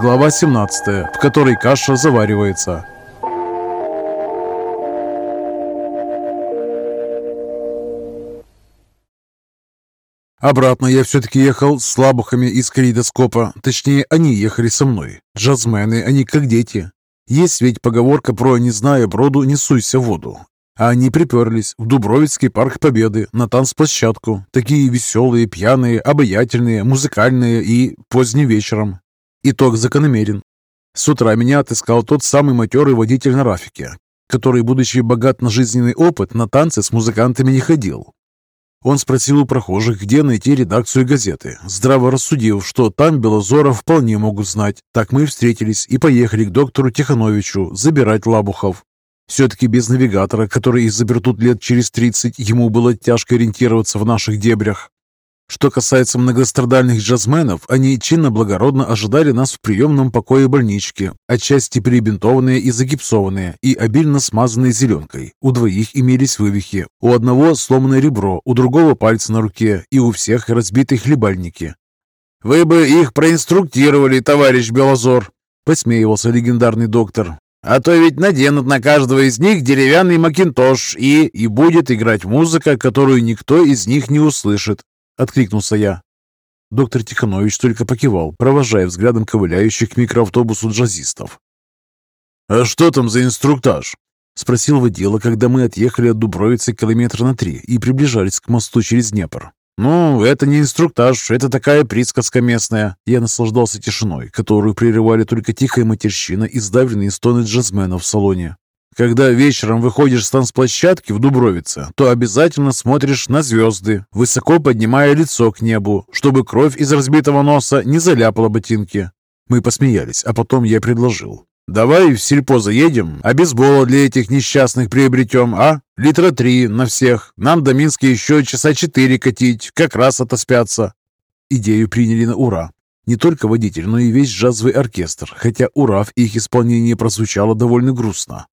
Глава 17, в которой каша заваривается. Обратно я все-таки ехал с лабухами из калейдоскопа. Точнее, они ехали со мной. Джазмены, они как дети. Есть ведь поговорка про «не зная броду, не суйся в воду». А они приперлись в Дубровицкий парк Победы на танцплощадку. Такие веселые, пьяные, обаятельные, музыкальные и поздним вечером. Итог закономерен. С утра меня отыскал тот самый матерый водитель на Рафике, который, будучи богат на жизненный опыт, на танцы с музыкантами не ходил. Он спросил у прохожих, где найти редакцию газеты, здраво рассудив, что там Белозоров вполне могут знать. Так мы встретились и поехали к доктору Тихановичу забирать Лабухов. Все-таки без навигатора, который изобрет тут лет через 30, ему было тяжко ориентироваться в наших дебрях. Что касается многострадальных джазменов, они чинно-благородно ожидали нас в приемном покое больнички, отчасти перебинтованные и загипсованные, и обильно смазанные зеленкой. У двоих имелись вывихи, у одного сломанное ребро, у другого пальцы на руке, и у всех разбитые хлебальники. «Вы бы их проинструктировали, товарищ Белозор!» — посмеивался легендарный доктор. А то ведь наденут на каждого из них деревянный макинтош и... и будет играть музыка, которую никто из них не услышит», — откликнулся я. Доктор Тиханович только покивал, провожая взглядом ковыляющих к микроавтобусу джазистов. «А что там за инструктаж?» — спросил водила, когда мы отъехали от Дубровицы километра на три и приближались к мосту через Днепр. «Ну, это не инструктаж, это такая присказка местная». Я наслаждался тишиной, которую прерывали только тихая матерщина и сдавленные стоны джазмена в салоне. Когда вечером выходишь с танцплощадки в Дубровице, то обязательно смотришь на звезды, высоко поднимая лицо к небу, чтобы кровь из разбитого носа не заляпала ботинки. Мы посмеялись, а потом я предложил. «Давай в сельпо заедем, а бейсбола для этих несчастных приобретем, а? Литра три на всех. Нам до Минска еще часа четыре катить, как раз отоспятся». Идею приняли на ура. Не только водитель, но и весь джазовый оркестр, хотя «Ура» в их исполнении прозвучало довольно грустно.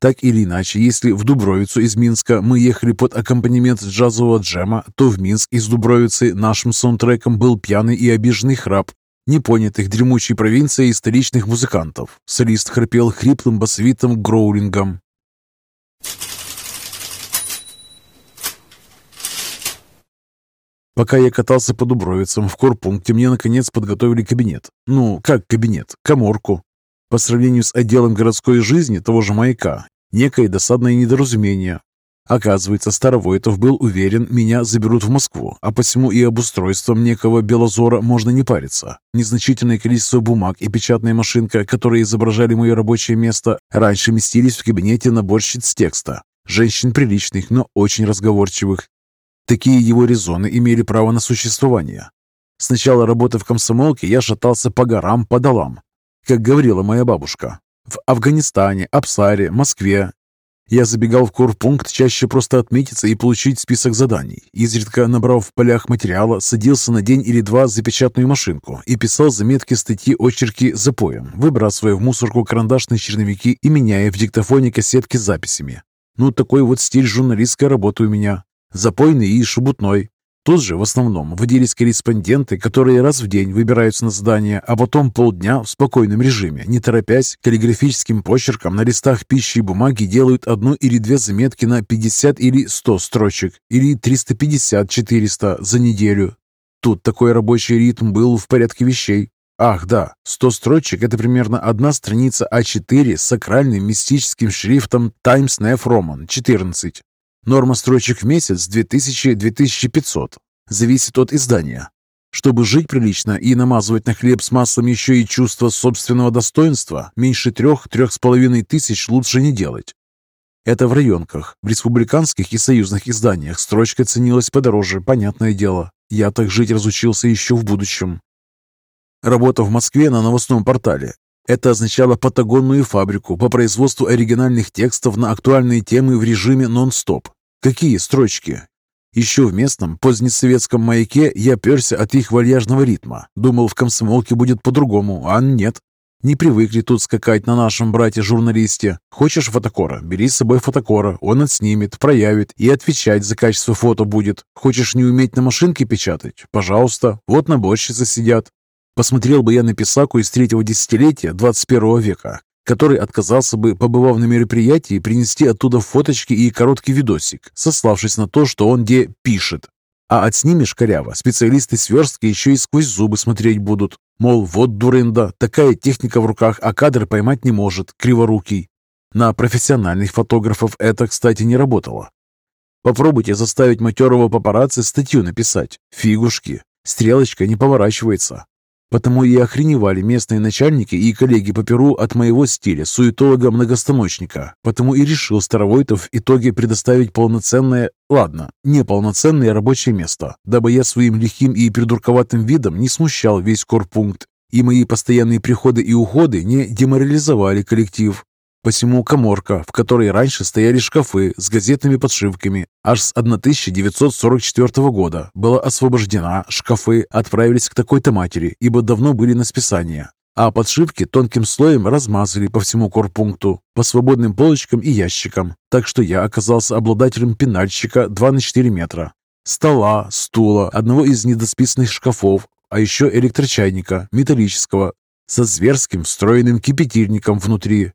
Так или иначе, если в Дубровицу из Минска мы ехали под аккомпанемент джазового джема, то в Минск из Дубровицы нашим саундтреком был пьяный и обиженный храп непонятых дремучей провинцией столичных музыкантов. Солист храпел хриплым басовитым гроулингом. Пока я катался по Дубровицам, в корпункте мне наконец подготовили кабинет. Ну, как кабинет? Коморку. По сравнению с отделом городской жизни того же маяка, некое досадное недоразумение. Оказывается, Старовойтов был уверен, меня заберут в Москву, а посему и обустройством некого Белозора можно не париться. Незначительное количество бумаг и печатная машинка, которые изображали мое рабочее место, раньше местились в кабинете наборщиц текста. Женщин приличных, но очень разговорчивых. Такие его резоны имели право на существование. Сначала работы в комсомолке я шатался по горам, по долам, как говорила моя бабушка. В Афганистане, Апсаре, Москве я забегал в корпункт чаще просто отметиться и получить список заданий. Изредка, набрав в полях материала, садился на день или два за печатную машинку и писал заметки, статьи, очерки запоем, выбрасывая в мусорку карандашные черновики и меняя в диктофоне кассетки с записями. Ну, такой вот стиль журналистской работы у меня. Запойный и шебутной. Тут же в основном водились корреспонденты, которые раз в день выбираются на задание, а потом полдня в спокойном режиме, не торопясь, каллиграфическим почерком на листах пищи и бумаги делают одну или две заметки на 50 или 100 строчек, или 350-400 за неделю. Тут такой рабочий ритм был в порядке вещей. Ах, да, 100 строчек – это примерно одна страница А4 с сакральным мистическим шрифтом Times New Roman 14. Норма строчек в месяц 2000-2500. Зависит от издания. Чтобы жить прилично и намазывать на хлеб с маслом еще и чувство собственного достоинства, меньше трех-трех с половиной тысяч лучше не делать. Это в районках. В республиканских и союзных изданиях строчка ценилась подороже, понятное дело. Я так жить разучился еще в будущем. Работа в Москве на новостном портале это означало патагонную фабрику по производству оригинальных текстов на актуальные темы в режиме нон-стоп. Какие строчки? Еще в местном позднесоветском маяке я перся от их вальяжного ритма. Думал, в комсомолке будет по-другому, а нет. Не привыкли тут скакать на нашем брате-журналисте. Хочешь фотокора? Бери с собой фотокора. Он отснимет, проявит и отвечать за качество фото будет. Хочешь не уметь на машинке печатать? Пожалуйста, вот наборщицы сидят. Посмотрел бы я на писаку из третьего десятилетия 21 века, который отказался бы, побывав на мероприятии, принести оттуда фоточки и короткий видосик, сославшись на то, что он где пишет. А отснимешь коряво, специалисты сверстки еще и сквозь зубы смотреть будут. Мол, вот дурында, такая техника в руках, а кадр поймать не может, криворукий. На профессиональных фотографов это, кстати, не работало. Попробуйте заставить матерого папарацци статью написать. Фигушки. Стрелочка не поворачивается. Потому и охреневали местные начальники и коллеги по Перу от моего стиля суетолога-многостаночника. Потому и решил Старовойтов в итоге предоставить полноценное, ладно, неполноценное рабочее место, дабы я своим лихим и придурковатым видом не смущал весь корпункт, и мои постоянные приходы и уходы не деморализовали коллектив. Посему коморка, в которой раньше стояли шкафы с газетными подшивками, аж с 1944 года была освобождена, шкафы отправились к такой-то матери, ибо давно были на списание, а подшивки тонким слоем размазали по всему корпункту, по свободным полочкам и ящикам, так что я оказался обладателем пенальщика 2 на 4 метра, стола, стула, одного из недосписанных шкафов, а еще электрочайника, металлического, со зверским встроенным кипятильником внутри,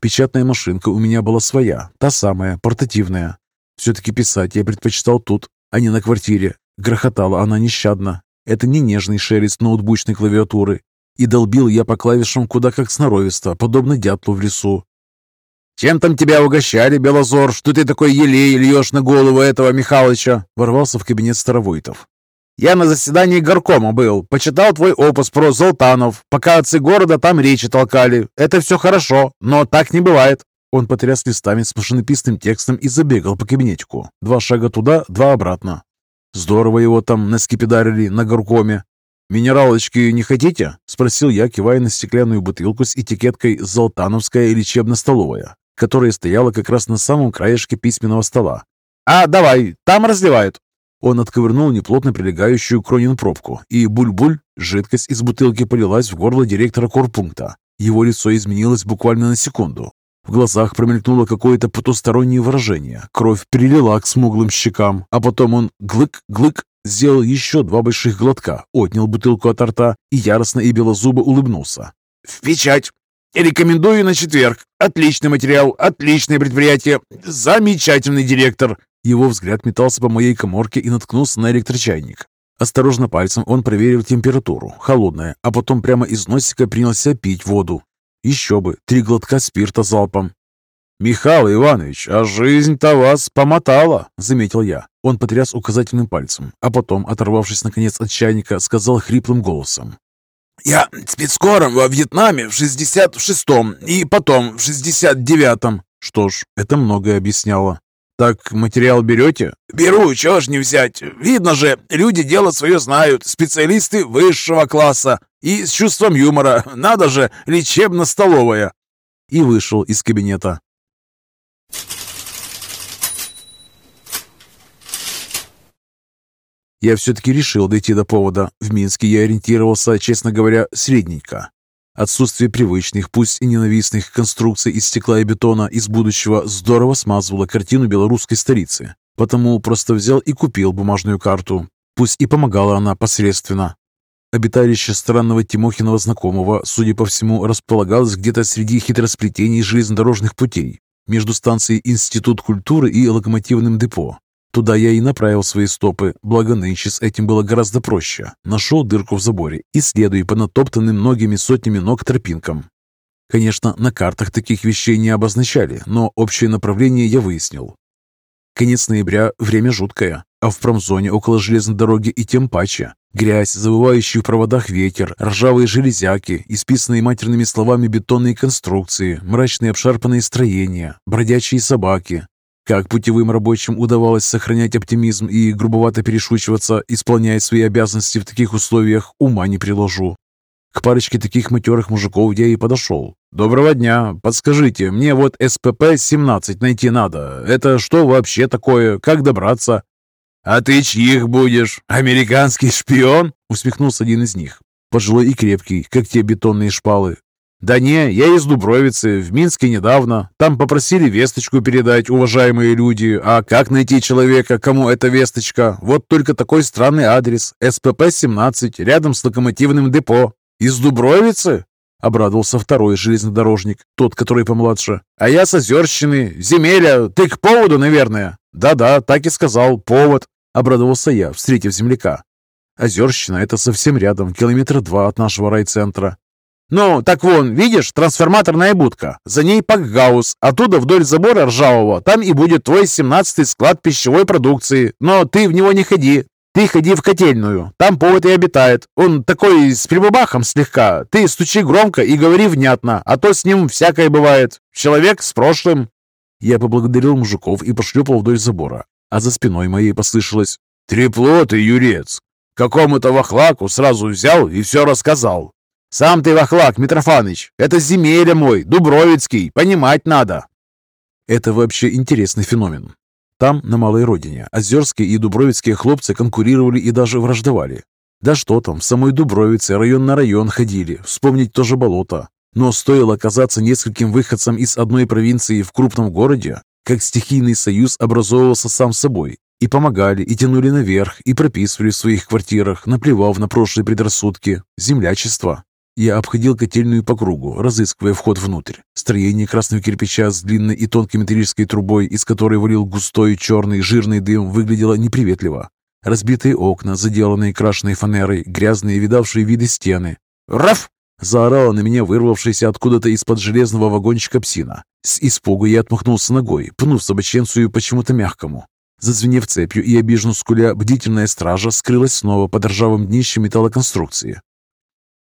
Печатная машинка у меня была своя, та самая, портативная. Все-таки писать я предпочитал тут, а не на квартире. Грохотала она нещадно. Это не нежный шелест ноутбучной клавиатуры. И долбил я по клавишам куда как сноровисто, подобно дятлу в лесу. «Чем там тебя угощали, Белозор, что ты такой елей льешь на голову этого Михалыча?» Ворвался в кабинет Старовойтов. Я на заседании горкома был, почитал твой опус про Золтанов, пока отцы города там речи толкали. Это все хорошо, но так не бывает». Он потряс листами с машинописным текстом и забегал по кабинетику. Два шага туда, два обратно. Здорово его там наскипидарили на горкоме. «Минералочки не хотите?» – спросил я, кивая на стеклянную бутылку с этикеткой «Золтановская лечебно-столовая», которая стояла как раз на самом краешке письменного стола. «А, давай, там разливают». Он отковырнул неплотно прилегающую к Кронин пробку, и буль-буль, жидкость из бутылки полилась в горло директора корпункта. Его лицо изменилось буквально на секунду. В глазах промелькнуло какое-то потустороннее выражение. Кровь прилила к смуглым щекам, а потом он глык-глык сделал еще два больших глотка, отнял бутылку от рта и яростно и белозубо улыбнулся. «В печать! Рекомендую на четверг. Отличный материал, отличное предприятие, замечательный директор. Его взгляд метался по моей коморке и наткнулся на электрочайник. Осторожно пальцем он проверил температуру, холодная, а потом прямо из носика принялся пить воду. Еще бы, три глотка спирта залпом. «Михаил Иванович, а жизнь-то вас помотала», — заметил я. Он потряс указательным пальцем, а потом, оторвавшись наконец от чайника, сказал хриплым голосом. «Я спецкором во Вьетнаме в 66-м и потом в 69-м». Что ж, это многое объясняло. «Так материал берете?» «Беру, чего ж не взять. Видно же, люди дело свое знают, специалисты высшего класса и с чувством юмора. Надо же, лечебно-столовая!» И вышел из кабинета. Я все-таки решил дойти до повода. В Минске я ориентировался, честно говоря, средненько. Отсутствие привычных, пусть и ненавистных конструкций из стекла и бетона из будущего здорово смазывало картину белорусской столицы. Потому просто взял и купил бумажную карту. Пусть и помогала она посредственно. Обиталище странного Тимохиного знакомого, судя по всему, располагалось где-то среди хитросплетений железнодорожных путей между станцией Институт культуры и локомотивным депо. Туда я и направил свои стопы, благо нынче с этим было гораздо проще. Нашел дырку в заборе и следую по натоптанным многими сотнями ног тропинкам. Конечно, на картах таких вещей не обозначали, но общее направление я выяснил. Конец ноября – время жуткое, а в промзоне около железной дороги и тем паче. Грязь, завывающий в проводах ветер, ржавые железяки, исписанные матерными словами бетонные конструкции, мрачные обшарпанные строения, бродячие собаки, как путевым рабочим удавалось сохранять оптимизм и грубовато перешучиваться, исполняя свои обязанности в таких условиях, ума не приложу. К парочке таких матерых мужиков я и подошел. «Доброго дня. Подскажите, мне вот СПП-17 найти надо. Это что вообще такое? Как добраться?» «А ты чьих будешь? Американский шпион?» усмехнулся один из них. Пожилой и крепкий, как те бетонные шпалы. «Да не, я из Дубровицы, в Минске недавно. Там попросили весточку передать, уважаемые люди. А как найти человека, кому эта весточка? Вот только такой странный адрес. СПП-17, рядом с локомотивным депо». Из Дубровицы?» Обрадовался второй железнодорожник, тот, который помладше. «А я с Озерщины. Земеля, ты к поводу, наверное?» «Да-да, так и сказал, повод», — обрадовался я, встретив земляка. Озерщина — это совсем рядом, километра два от нашего райцентра. «Ну, так вон, видишь, трансформаторная будка. За ней пакгаус. Оттуда вдоль забора ржавого. Там и будет твой семнадцатый склад пищевой продукции. Но ты в него не ходи. Ты ходи в котельную. Там повод и обитает. Он такой с прибабахом слегка. Ты стучи громко и говори внятно, а то с ним всякое бывает. Человек с прошлым». Я поблагодарил мужиков и пошлепал вдоль забора. А за спиной моей послышалось «Трепло ты, Юрец! Какому-то вахлаку сразу взял и все рассказал. «Сам ты вахлак, Митрофаныч! Это земеля мой, Дубровицкий, понимать надо!» Это вообще интересный феномен. Там, на малой родине, озерские и дубровицкие хлопцы конкурировали и даже враждовали. Да что там, в самой Дубровице район на район ходили, вспомнить тоже болото. Но стоило оказаться нескольким выходцам из одной провинции в крупном городе, как стихийный союз образовывался сам собой, и помогали, и тянули наверх, и прописывали в своих квартирах, наплевав на прошлые предрассудки. Землячество. Я обходил котельную по кругу, разыскивая вход внутрь. Строение красного кирпича с длинной и тонкой металлической трубой, из которой валил густой черный жирный дым, выглядело неприветливо. Разбитые окна, заделанные крашеной фанерой, грязные видавшие виды стены. «Раф!» — заорала на меня вырвавшаяся откуда-то из-под железного вагончика псина. С испугу я отмахнулся ногой, пнув собаченцию почему-то мягкому. Зазвенев цепью и обиженно скуля, бдительная стража скрылась снова под ржавым днищем металлоконструкции.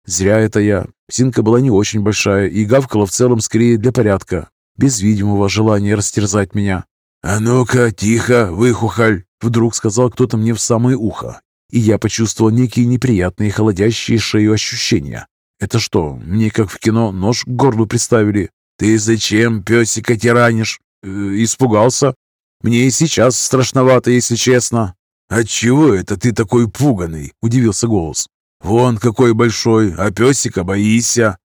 Зря это я. Псинка была не очень большая и гавкала в целом скорее для порядка, без видимого желания растерзать меня. «А ну-ка, тихо, выхухоль!» Вдруг сказал кто-то мне в самое ухо, и я почувствовал некие неприятные, холодящие шею ощущения. Это что, мне как в кино нож к горлу приставили? «Ты зачем песика тиранишь?» э, «Испугался. Мне и сейчас страшновато, если честно». «Отчего это ты такой пуганый?» – удивился голос. «Вон какой большой, а песика боишься!»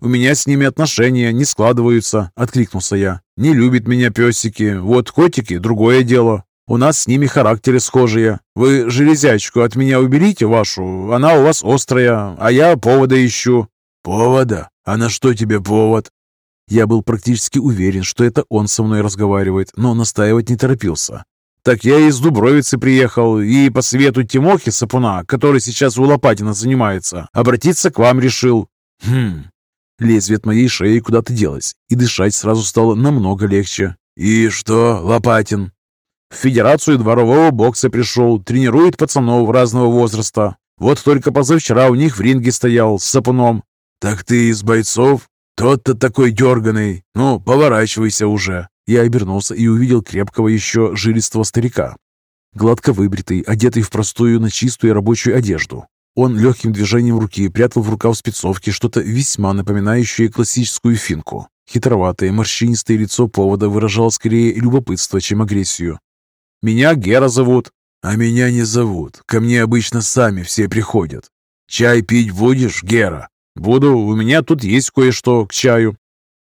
«У меня с ними отношения не складываются», — откликнулся я. «Не любят меня песики. Вот котики — другое дело. У нас с ними характеры схожие. Вы железячку от меня уберите вашу, она у вас острая, а я повода ищу». «Повода? А на что тебе повод?» Я был практически уверен, что это он со мной разговаривает, но настаивать не торопился. «Так я из Дубровицы приехал, и по свету Тимохи Сапуна, который сейчас у Лопатина занимается, обратиться к вам решил». «Хм...» Лезвие от моей шеи куда-то делось, и дышать сразу стало намного легче. «И что, Лопатин?» «В Федерацию дворового бокса пришел, тренирует пацанов разного возраста. Вот только позавчера у них в ринге стоял с Сапуном». «Так ты из бойцов? Тот-то такой дерганый. Ну, поворачивайся уже». Я обернулся и увидел крепкого еще жилистого старика. Гладко выбритый, одетый в простую, но чистую рабочую одежду. Он легким движением руки прятал в рукав спецовки что-то весьма напоминающее классическую финку. Хитроватое, морщинистое лицо повода выражало скорее любопытство, чем агрессию. «Меня Гера зовут». «А меня не зовут. Ко мне обычно сами все приходят. Чай пить будешь, Гера?» «Буду. У меня тут есть кое-что к чаю».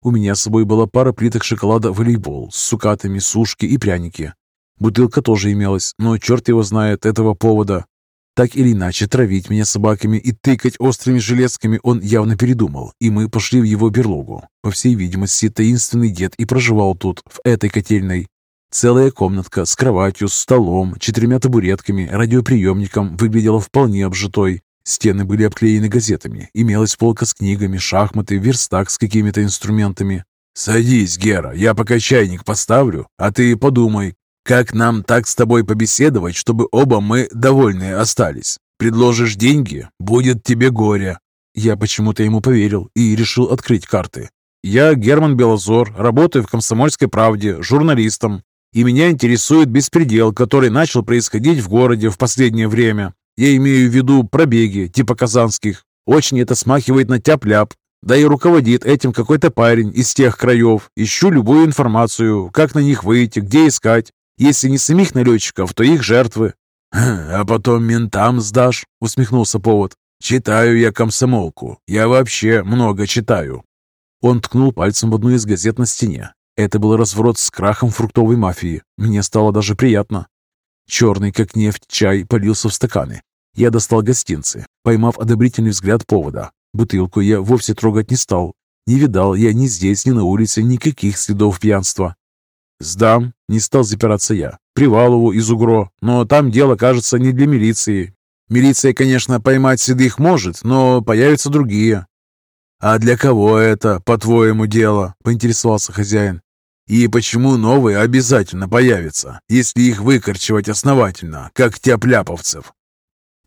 У меня с собой была пара плиток шоколада волейбол с сукатами, сушки и пряники. Бутылка тоже имелась, но черт его знает этого повода. Так или иначе, травить меня собаками и тыкать острыми железками он явно передумал, и мы пошли в его берлогу. По всей видимости, таинственный дед и проживал тут, в этой котельной. Целая комнатка с кроватью, столом, четырьмя табуретками, радиоприемником выглядела вполне обжитой. Стены были обклеены газетами. Имелась полка с книгами, шахматы, верстак с какими-то инструментами. «Садись, Гера, я пока чайник поставлю, а ты подумай, как нам так с тобой побеседовать, чтобы оба мы довольны остались. Предложишь деньги, будет тебе горе». Я почему-то ему поверил и решил открыть карты. «Я Герман Белозор, работаю в «Комсомольской правде» журналистом, и меня интересует беспредел, который начал происходить в городе в последнее время. Я имею в виду пробеги, типа казанских. Очень это смахивает на тяп-ляп. Да и руководит этим какой-то парень из тех краев. Ищу любую информацию, как на них выйти, где искать. Если не самих налетчиков, то их жертвы. «А потом ментам сдашь?» — усмехнулся повод. «Читаю я комсомолку. Я вообще много читаю». Он ткнул пальцем в одну из газет на стене. Это был разворот с крахом фруктовой мафии. Мне стало даже приятно. Черный, как нефть, чай полился в стаканы. Я достал гостинцы, поймав одобрительный взгляд повода. Бутылку я вовсе трогать не стал. Не видал я ни здесь, ни на улице никаких следов пьянства. «Сдам», — не стал запираться я. «Привалову из Угро, но там дело, кажется, не для милиции. Милиция, конечно, поймать седых может, но появятся другие». «А для кого это, по-твоему, дело?» — поинтересовался хозяин. «И почему новые обязательно появятся, если их выкорчевать основательно, как тяпляповцев?»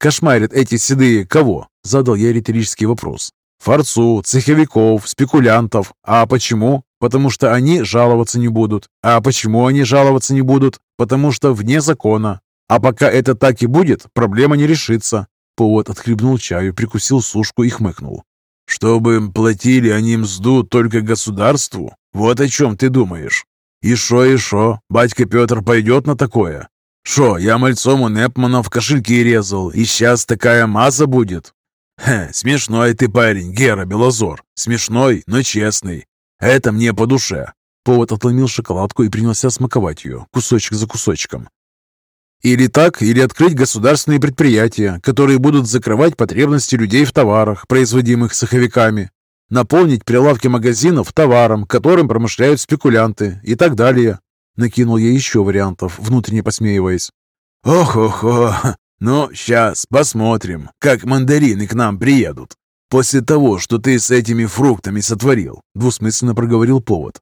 «Кошмарят эти седые кого?» — задал я риторический вопрос. «Форцу, цеховиков, спекулянтов. А почему? Потому что они жаловаться не будут. А почему они жаловаться не будут? Потому что вне закона. А пока это так и будет, проблема не решится». Повод отхлебнул чаю, прикусил сушку и хмыкнул. «Чтобы платили они мзду только государству? Вот о чем ты думаешь? И шо, и шо, батька Петр пойдет на такое? Шо, я мальцом у Непмана в кошельки резал, и сейчас такая маза будет? Хе, смешной ты парень, Гера Белозор. Смешной, но честный. Это мне по душе. Повод отломил шоколадку и принялся смаковать ее, кусочек за кусочком. Или так, или открыть государственные предприятия, которые будут закрывать потребности людей в товарах, производимых саховиками. Наполнить прилавки магазинов товаром, которым промышляют спекулянты и так далее. Накинул я еще вариантов, внутренне посмеиваясь. «Ох-охо! Ну, сейчас посмотрим, как мандарины к нам приедут. После того, что ты с этими фруктами сотворил», — двусмысленно проговорил повод.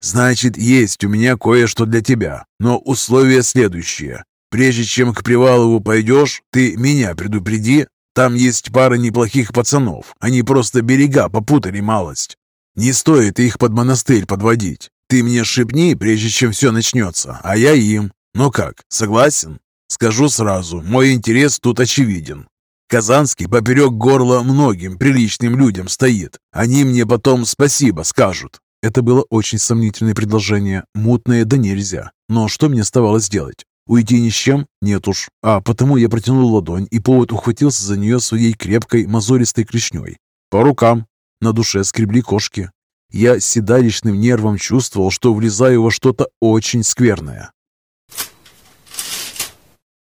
«Значит, есть у меня кое-что для тебя, но условие следующее. Прежде чем к Привалову пойдешь, ты меня предупреди. Там есть пара неплохих пацанов, они просто берега попутали малость. Не стоит их под монастырь подводить. Ты мне шепни, прежде чем все начнется, а я им. Ну как, согласен? Скажу сразу, мой интерес тут очевиден. Казанский поперек горла многим приличным людям стоит. Они мне потом спасибо скажут. Это было очень сомнительное предложение, мутное да нельзя. Но что мне оставалось делать? Уйти ни с чем? Нет уж. А потому я протянул ладонь, и повод ухватился за нее своей крепкой мозолистой клешней. По рукам. На душе скребли кошки. Я седалищным нервом чувствовал, что влезаю во что-то очень скверное.